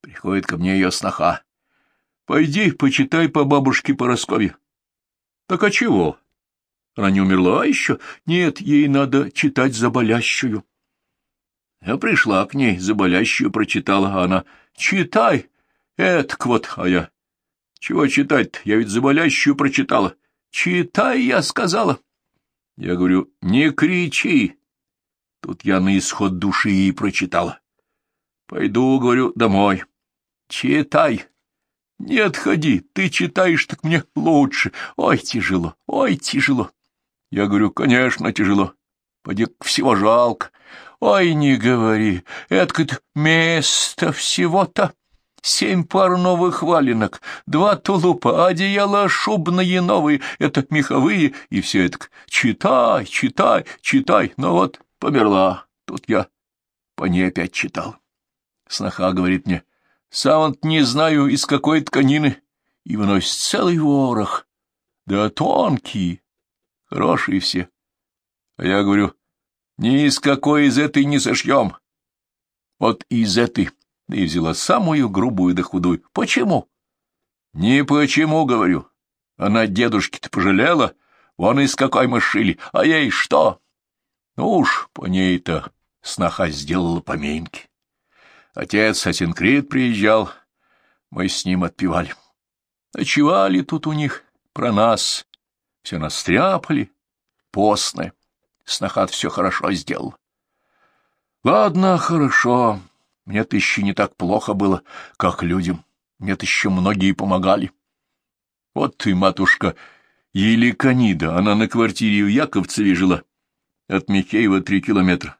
Приходит ко мне ее сноха. Пойди, почитай по бабушке Поросковье. Так а чего? Она не умерла еще? Нет, ей надо читать за болящую. Я пришла к ней, за болящую прочитала, а она «Читай!» Этак вот, а я «Чего читать-то? Я ведь за болящую прочитала». «Читай!» — я сказала. Я говорю «Не кричи!» Тут я на исход души и прочитала. Пойду, говорю, домой. Читай. Не отходи, ты читаешь, так мне лучше. Ой, тяжело, ой, тяжело. Я говорю, конечно, тяжело. Поди всего жалко. Ой, не говори, это место всего-то. Семь пар новых валенок, два тулупа, одеяла шубные новые, это меховые, и все это читай, читай, читай. Но вот померла, тут я по ней опять читал. Сноха говорит мне, сам не знаю, из какой тканины, и выносит целый ворох. Да тонкие, хорошие все. А я говорю, ни из какой из этой не сошьем. Вот из этой, да и взяла самую грубую да худую. Почему? Не почему, говорю. Она дедушки-то пожалела, вон из какой мы шили, а ей что? Ну уж по ней-то сноха сделала поминки. Отец Асинкрит приезжал, мы с ним отпевали. Ночевали тут у них про нас, все настряпали, постное. Снохат все хорошо сделал. Ладно, хорошо, мне-то еще не так плохо было, как людям. Мне-то еще многие помогали. Вот ты, матушка, Еликонида, она на квартире у Яковцеве жила, от Михеева три километра.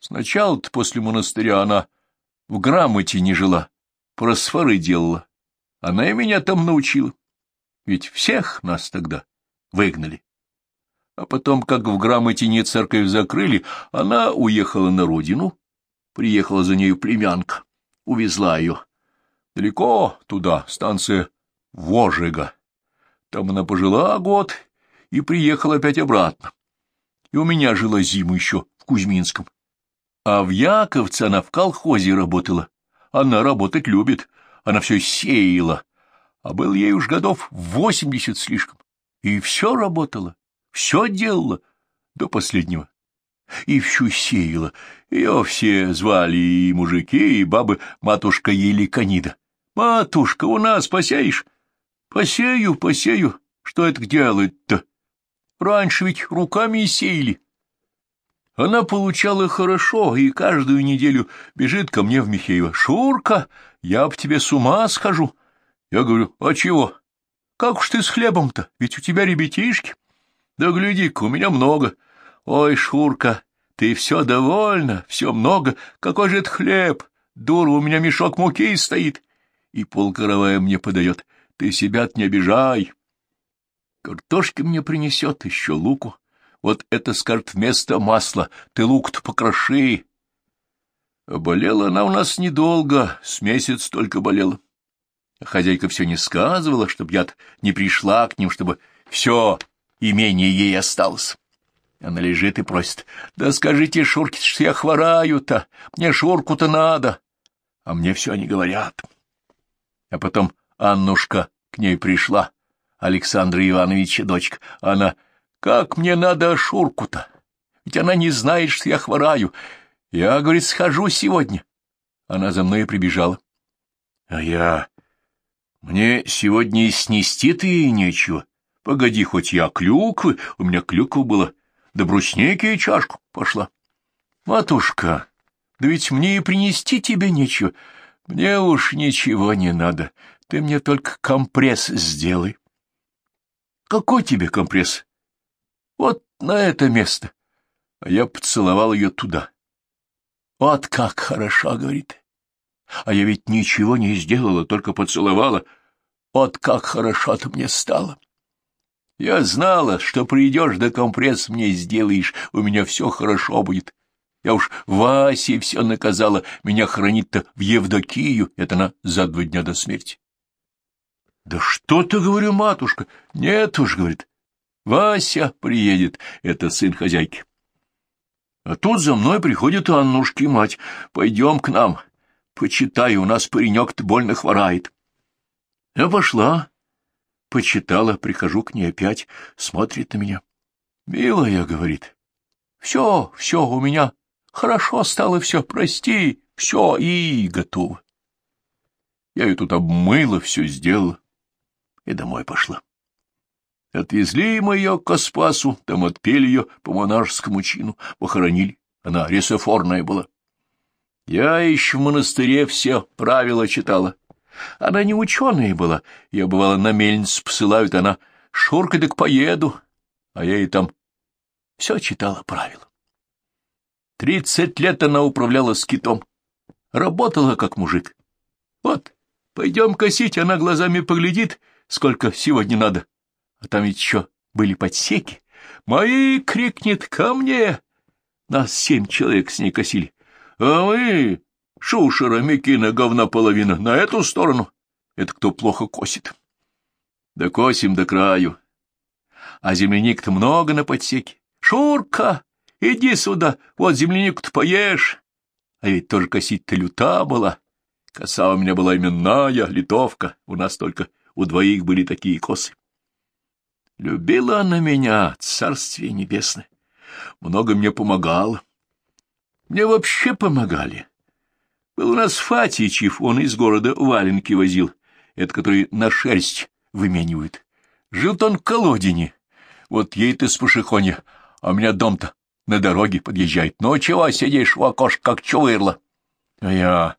Сначала-то после монастыря она в грамоте не жила, просфоры делала. Она и меня там научила. Ведь всех нас тогда выгнали. А потом, как в грамоте не церковь закрыли, она уехала на родину. Приехала за нею племянка, увезла ее. Далеко туда, станция Вожига. Там она пожила год и приехала опять обратно. И у меня жила зиму еще в Кузьминском. А в Яковце она в колхозе работала. Она работать любит, она все сеяла. А был ей уж годов восемьдесят слишком. И все работала, все делала до последнего. И всю сеяла. Ее все звали и мужики, и бабы матушка Еликонида. «Матушка, у нас посеешь?» «Посею, посею. Что это делать-то? Раньше ведь руками сеяли». Она получала хорошо и каждую неделю бежит ко мне в Михеево. «Шурка, я об тебе с ума схожу». Я говорю, «А чего? Как уж ты с хлебом-то? Ведь у тебя ребятишки». «Да гляди-ка, у меня много». «Ой, Шурка, ты все довольна, все много. Какой же это хлеб? Дура, у меня мешок муки стоит». И полкоровая мне подает. «Ты себя не обижай». Картошки мне принесет, еще луку. Вот это, скажет, вместо масла. Ты лук-то покроши. Болела она у нас недолго, с месяц только болела. Хозяйка все не сказывала, чтоб я не пришла к ним, чтобы все имение ей осталось. Она лежит и просит, да скажите Шурке, что я хвораю-то, мне Шурку-то надо. А мне все они говорят. А потом Аннушка к ней пришла, Александра Ивановича дочка. Она как мне надо Шурку-то? Ведь она не знает, что я хвораю. Я, говорит, схожу сегодня. Она за мной прибежала. А я... Мне сегодня и снести-то и нечего. Погоди, хоть я клюквы, у меня клюква была, да брусники и чашку пошла. Матушка, да ведь мне и принести тебе нечего. Мне уж ничего не надо, ты мне только компресс сделай. Какой тебе компресс? Вот на это место. А я поцеловал ее туда. Вот как хорошо, говорит. А я ведь ничего не сделала, только поцеловала. Вот как хорошо-то мне стало. Я знала, что придешь да компресс мне сделаешь, у меня все хорошо будет. Я уж Васе все наказала, меня хранит-то в Евдокию, это она за два дня до смерти. — Да что ты, говорю, матушка? Нет уж, говорит, Вася приедет, это сын хозяйки. А тут за мной приходит Аннушки мать. Пойдем к нам. почитай, у нас паренек-то больно хворает. Я пошла, почитала, прихожу к ней опять, смотрит на меня. «Милая», — говорит, — «все, все, у меня хорошо стало все, прости, все, и готово». Я ее тут обмыла, все сделала и домой пошла. Отвезли мы ее к Каспасу, там отпели ее по монашескому чину, похоронили. Она ресофорная была. Я еще в монастыре все правила читала. Она не ученая была. Я, бывало, на мельницу посылают, она «Шурка, так поеду». А я и там все читала правила. Тридцать лет она управляла скитом. Работала как мужик. Вот, пойдем косить, она глазами поглядит, сколько сегодня надо. А там ведь еще были подсеки. «Мои!» — крикнет ко мне. Нас семь человек с ней косили. А мы, шушера, мекина, говна половина, на эту сторону. Это кто плохо косит. Да косим до краю. А земляник-то много на подсеке. Шурка, иди сюда, вот землянику-то поешь. А ведь тоже косить-то люта была. Коса у меня была именная, литовка. У нас только у двоих были такие косы. Любила она меня, царствие небесное. Много мне помогала. Мне вообще помогали. Был у нас Фатичев, он из города валенки возил, это который на шерсть выменивают. Жил-то он в колодине. Вот ей-то с пошехонья, а у меня дом-то на дороге подъезжает. Ну, чего сидишь у окошка, как чувырла? А я...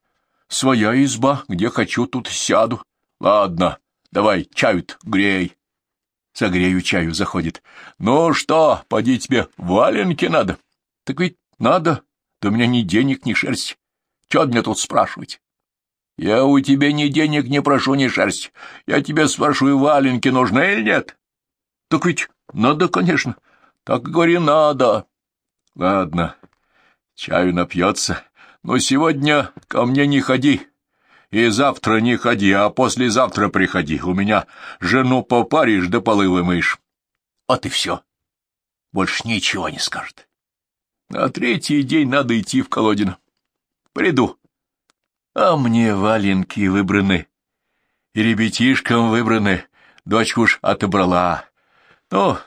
Своя изба, где хочу, тут сяду. Ладно, давай чаю грей. Согрею чаю, заходит. Ну что, поди тебе валенки надо? Так ведь надо. Да у меня ни денег, ни шерсть. Чего мне тут спрашивать? Я у тебя ни денег не прошу, ни шерсть. Я тебя спрашиваю, валенки нужны или нет? Так ведь надо, конечно. Так говори, надо. Ладно, чаю напьется. Но сегодня ко мне не ходи. И завтра не ходи, а послезавтра приходи. У меня жену попаришь да полы вымоешь. Вот и все. Больше ничего не скажет. На третий день надо идти в Колодино. Приду. А мне валенки выбраны. И ребятишкам выбраны. Дочку уж отобрала. Ну,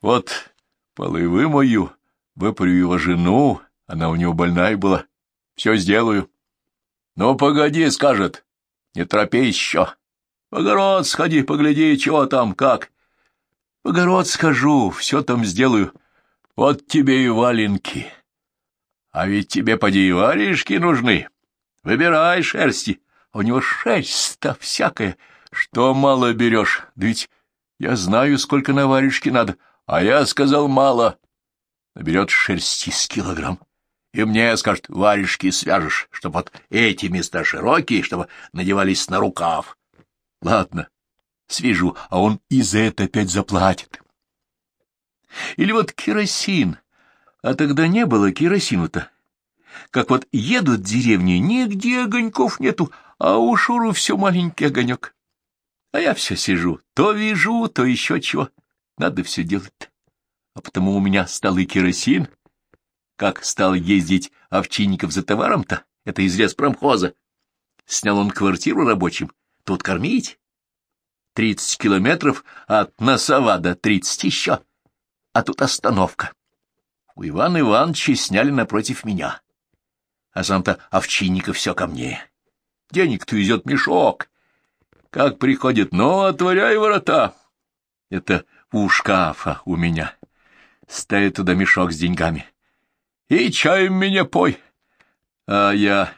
вот полы вымою, выпарю его жену, она у него больная была. Все сделаю. Ну, погоди, скажет, не торопись еще. В огород сходи, погляди, чего там, как. В огород схожу, все там сделаю. Вот тебе и валенки. А ведь тебе, поди, и варежки нужны. Выбирай шерсти. А у него шерсть-то всякая. Что мало берешь? Да ведь я знаю, сколько на варежке надо. А я сказал мало. Наберет шерсти с килограмм. И мне, скажет, варежки свяжешь, чтобы вот эти места широкие, чтобы надевались на рукав. Ладно, свяжу, а он и за это опять заплатит. Или вот керосин. А тогда не было керосину-то. Как вот едут в деревню, нигде огоньков нету, а у Шуру все маленький огонек. А я все сижу, то вижу, то еще чего. Надо все делать-то. А потому у меня стал и керосин. Как стал ездить Овчинников за товаром-то, это из леспромхоза. Снял он квартиру рабочим, тут кормить. Тридцать километров от Носова до тридцать еще, а тут остановка. У Ивана Ивановича сняли напротив меня. А сам-то Овчинников все ко мне. Денег-то везет мешок. Как приходит, ну, отворяй ворота. Это у шкафа у меня. Ставит туда мешок с деньгами. И чаем меня пой. А я...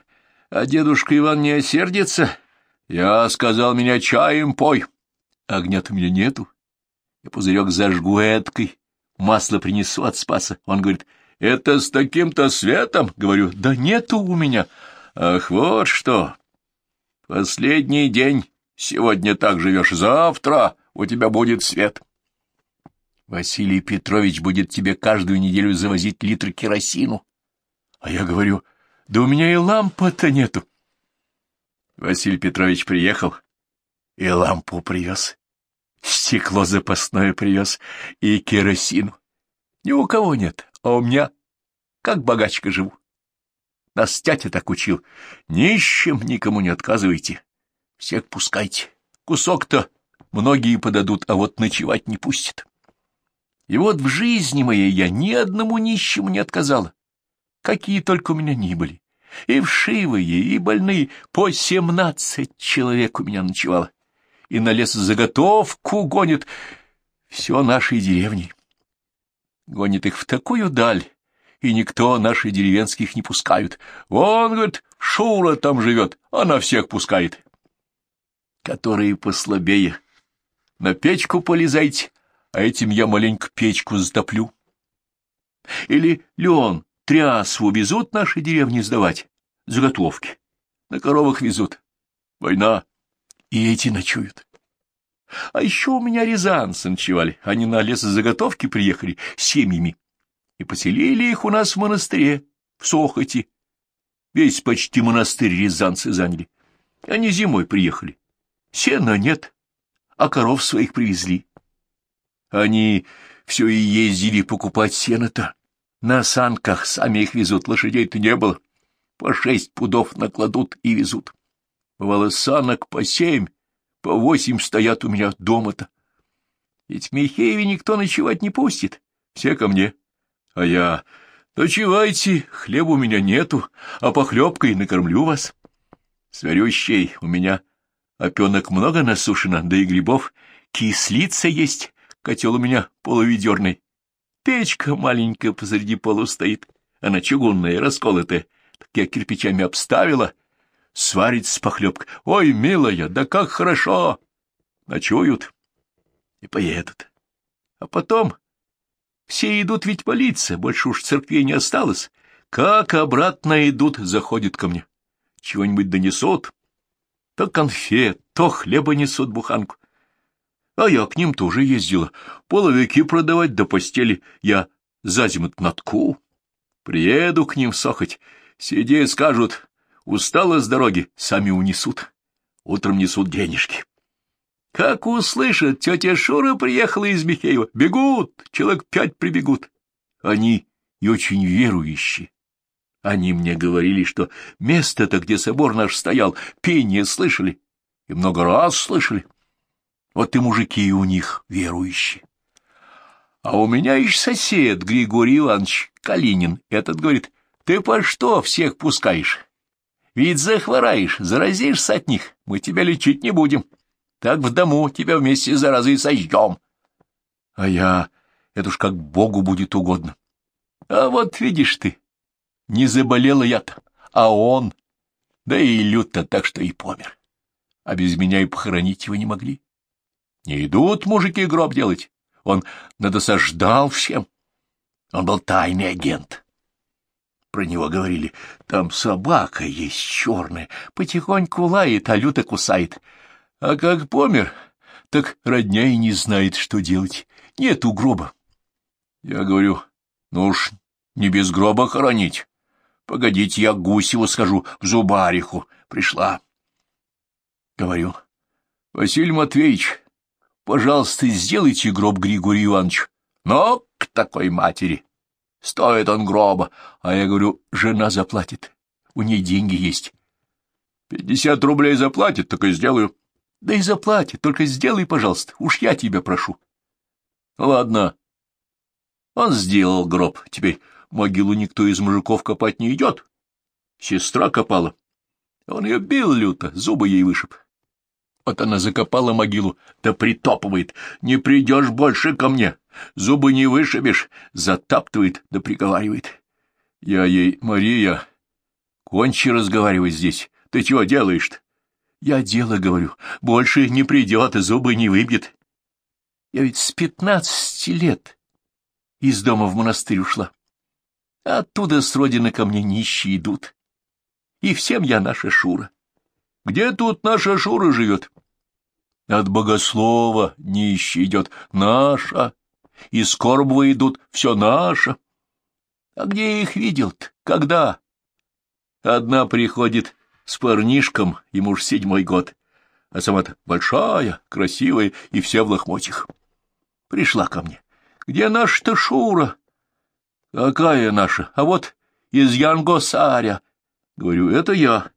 А дедушка Иван не осердится? Я сказал, меня чаем пой. Огня-то у меня нету. Я пузырек зажгу эткой, масло принесу от спаса. Он говорит, это с таким-то светом? Говорю, да нету у меня. Ах, вот что. Последний день. Сегодня так живешь, завтра у тебя будет свет. Василий Петрович будет тебе каждую неделю завозить литр керосину. А я говорю, да у меня и лампы-то нету. Василий Петрович приехал и лампу привез, стекло запасное привез и керосину. Ни у кого нет, а у меня как богачка живу. Нас тятя так учил. Нищим никому не отказывайте. Всех пускайте. Кусок-то многие подадут, а вот ночевать не пустят. И вот в жизни моей я ни одному нищему не отказала, какие только у меня ни были. И вшивые, и больные, по семнадцать человек у меня ночевало. И на лес заготовку гонит все нашей деревни. Гонит их в такую даль, и никто наших деревенских не пускают. Вон, говорит, Шура там живет, она всех пускает. Которые послабее. На печку полезайте, а этим я маленько печку затоплю. Или Леон, трясву везут наши деревни сдавать, заготовки. На коровах везут. Война. И эти ночуют. А еще у меня рязанцы ночевали. Они на лесозаготовки приехали с семьями и поселили их у нас в монастыре, в Сохоте. Весь почти монастырь рязанцы заняли. Они зимой приехали. Сена нет, а коров своих привезли. Они все и ездили покупать сено-то. На санках сами их везут, лошадей-то не было. По шесть пудов накладут и везут. Бывало, санок по семь, по восемь стоят у меня дома-то. Ведь в Михееве никто ночевать не пустит, все ко мне. А я... Ночевайте, хлеба у меня нету, а похлебкой накормлю вас. Сверющей у меня опенок много насушено, да и грибов. Кислица есть, котел у меня полуведерный. Печка маленькая посреди полу стоит, она чугунная, расколотая. Так я кирпичами обставила, сварить с похлебкой. Ой, милая, да как хорошо! Ночуют и поедут. А потом все идут ведь молиться, больше уж церквей не осталось. Как обратно идут, заходят ко мне. Чего-нибудь донесут. То конфет, то хлеба несут буханку. А я к ним тоже ездила. Половики продавать до постели я за зиму натку. Приеду к ним сохоть. Сидеть скажут, устала с дороги, сами унесут. Утром несут денежки. Как услышат, тетя Шура приехала из Михеева. Бегут, человек пять прибегут. Они и очень верующие. Они мне говорили, что место-то, где собор наш стоял, пение слышали. И много раз слышали. Вот и мужики у них верующие. А у меня еще сосед Григорий Иванович Калинин. Этот говорит, ты по что всех пускаешь? Ведь захвораешь, заразишься от них, мы тебя лечить не будем. Так в дому тебя вместе с заразой сожжем. А я... Это уж как Богу будет угодно. А вот видишь ты, не заболела я-то, а он... Да и люто так, что и помер. А без меня и похоронить его не могли. Не идут мужики гроб делать. Он надосаждал всем. Он был тайный агент. Про него говорили, там собака есть черная, потихоньку лает, а люто кусает. А как помер, так родня и не знает, что делать. Нету гроба. Я говорю, ну уж не без гроба хоронить. Погодите, я Гусеву скажу, в зубариху пришла. Говорю, Василий Матвеевич, пожалуйста, сделайте гроб Григорию Ивановичу. Но к такой матери. Стоит он гроба. А я говорю, жена заплатит. У ней деньги есть. Пятьдесят рублей заплатит, так и сделаю. Да и заплатит, только сделай, пожалуйста, уж я тебя прошу. Ладно. Он сделал гроб, теперь могилу никто из мужиков копать не идет. Сестра копала. Он ее бил люто, зубы ей вышиб. Вот она закопала могилу, да притопывает. Не придешь больше ко мне, зубы не вышибешь, затаптывает да приговаривает. Я ей, Мария, кончи разговаривать здесь, ты чего делаешь-то? Я дело говорю, больше не придет, зубы не выбьет. Я ведь с пятнадцати лет из дома в монастырь ушла. Оттуда с родины ко мне нищие идут. И всем я наша Шура. Где тут наша Шура живет? От богослова нищий идет наша, и скорбво идут все наше. А где их видел-то? Когда? Одна приходит с парнишком, ему уж седьмой год, а сама-то большая, красивая и вся в лохмотьях. Пришла ко мне. Где наша-то Шура? Какая наша? А вот из Янгосаря. Говорю, это я.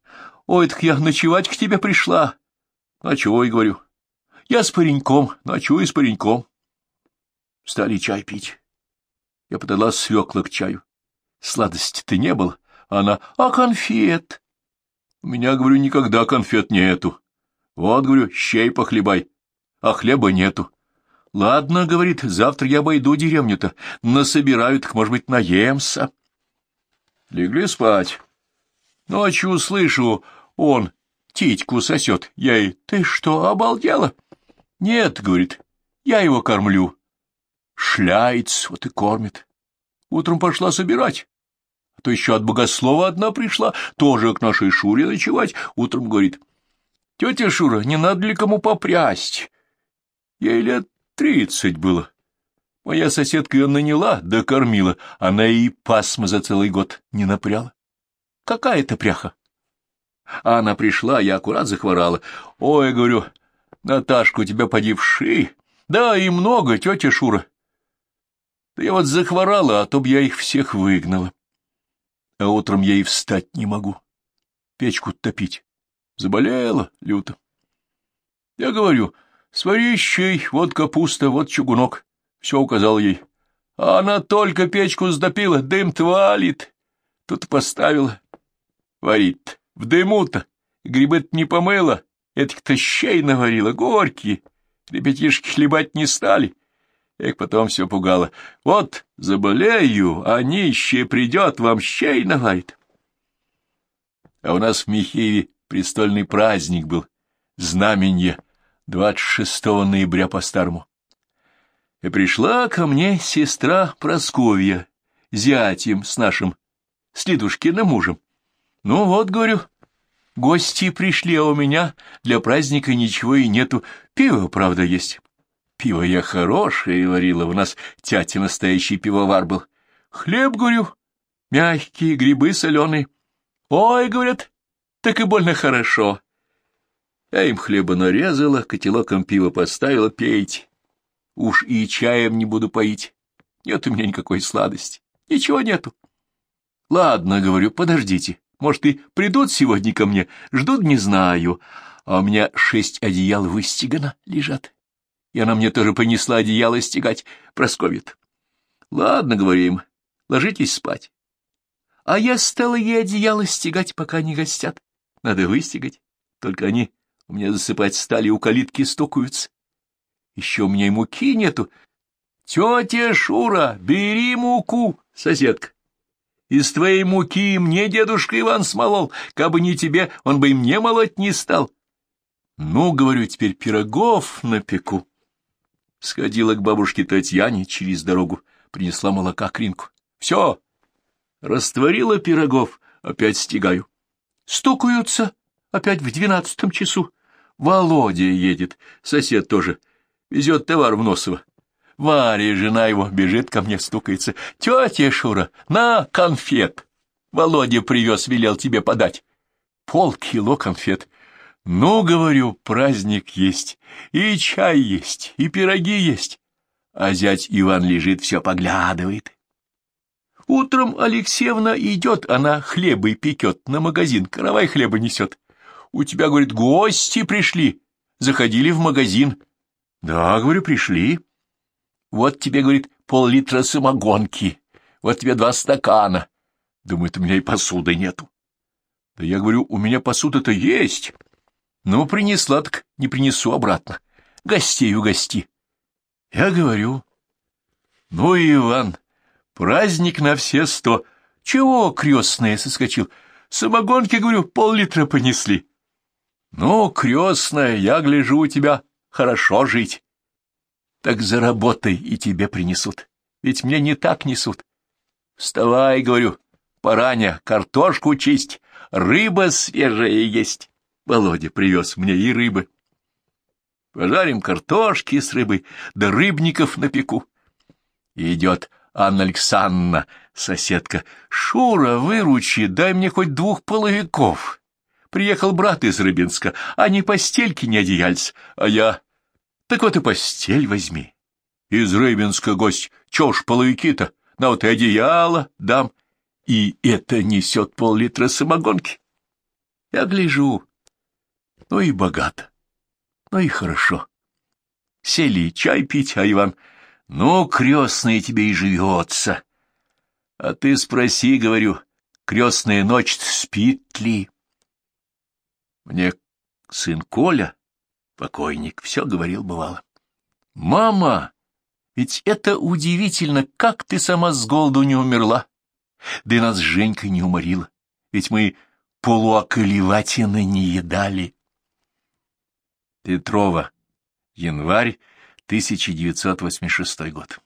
Ой, так я ночевать к тебе пришла. Ночевой, говорю. Я с пареньком, ночую с пареньком. Стали чай пить. Я подала свекла к чаю. Сладости-то не было. Она, а конфет? У меня, говорю, никогда конфет нету. Вот, говорю, щей похлебай, а хлеба нету. Ладно, говорит, завтра я обойду деревню-то, насобираю, так, может быть, наемся. Легли спать. Ночью слышу, он титьку сосет. Я ей, ты что, обалдела? Нет, говорит, я его кормлю. Шляется, вот и кормит. Утром пошла собирать. А то еще от богослова одна пришла, тоже к нашей Шуре ночевать. Утром говорит, тетя Шура, не надо ли кому попрясть? Ей лет тридцать было. Моя соседка ее наняла, докормила, она и пасма за целый год не напряла. Какая это пряха? А она пришла, я аккурат захворала. Ой, говорю, Наташка, у тебя поди Да, и много, тетя Шура. Да я вот захворала, а то б я их всех выгнала. А утром я и встать не могу. Печку топить. Заболела люто. Я говорю, свари щей, вот капуста, вот чугунок. Все указал ей. А она только печку сдопила, дым твалит. Тут поставила. Варит. В дыму-то. Грибы не помыла. Этих-то щей наварила, горькие. Ребятишки хлебать не стали. Эх, потом все пугало. Вот заболею, а нищий придет, вам щей наварит. А у нас в Михееве престольный праздник был. Знаменье 26 ноября по-старому. И пришла ко мне сестра Просковья, зятем с нашим, с Лидушкиным мужем. Ну вот, говорю, гости пришли, а у меня для праздника ничего и нету. Пиво, правда, есть. Пиво я хорошее варила, у нас тятя настоящий пивовар был. Хлеб, говорю, мягкие, грибы соленые. Ой, говорят, так и больно хорошо. Я им хлеба нарезала, котелоком пива поставила, пейте. Уж и чаем не буду поить. Нет у меня никакой сладости. Ничего нету. Ладно, говорю, подождите. Может, и придут сегодня ко мне. Ждут, не знаю. А у меня шесть одеял выстигано лежат. И она мне тоже понесла одеяло стегать, просковит. Ладно, говорим, ложитесь спать. А я стала ей одеяло стегать, пока не гостят. Надо выстегать. Только они у меня засыпать стали, у калитки стукаются. Еще у меня и муки нету. Тетя Шура, бери муку, соседка. Из твоей муки мне дедушка Иван смолол, кабы не тебе, он бы и мне молоть не стал. Ну, говорю, теперь пирогов напеку. Сходила к бабушке Татьяне через дорогу, принесла молока кринку. Все, растворила пирогов, опять стегаю. Стукаются опять в двенадцатом часу. Володя едет, сосед тоже, везет товар в Носово. Варя, жена его, бежит ко мне, стукается. Тетя Шура, на конфет. Володя привез, велел тебе подать. Полкило конфет. Ну, говорю, праздник есть, и чай есть, и пироги есть. А зять Иван лежит, все поглядывает. Утром Алексеевна идет, она хлебы пекет, на магазин, каравай хлеба несет. У тебя, говорит, гости пришли, заходили в магазин. Да, говорю, пришли. Вот тебе, говорит, пол-литра самогонки, вот тебе два стакана. Думает, у меня и посуды нету. Да я говорю, у меня посуда-то есть. Ну, принесла, так не принесу обратно. Гостей угости. Я говорю, ну, Иван, праздник на все сто. Чего крестная соскочил? Самогонки, говорю, пол-литра понесли. Ну, крестная, я гляжу у тебя хорошо жить. Так заработай, и тебе принесут. Ведь мне не так несут. Вставай, говорю, пораня, картошку чисть, рыба свежая есть. Володя привез мне и рыбы. Пожарим картошки с рыбой, да рыбников напеку. Идет Анна Александровна, соседка. Шура, выручи, дай мне хоть двух половиков. Приехал брат из Рыбинска, а ни постельки, ни одеяльц, а я так вот и постель возьми. Из Рыбинска гость, чё ж половики-то, на вот и одеяло дам. И это несет пол-литра самогонки. Я гляжу, ну и богато, ну и хорошо. Сели чай пить, а Иван, ну, крестная тебе и живется. А ты спроси, говорю, крестная ночь спит ли? Мне сын Коля, покойник, все говорил бывало. Мама, ведь это удивительно, как ты сама с голоду не умерла. Да и нас Женька не уморила, ведь мы полуоколеватины не едали. Петрова. Январь 1986 год.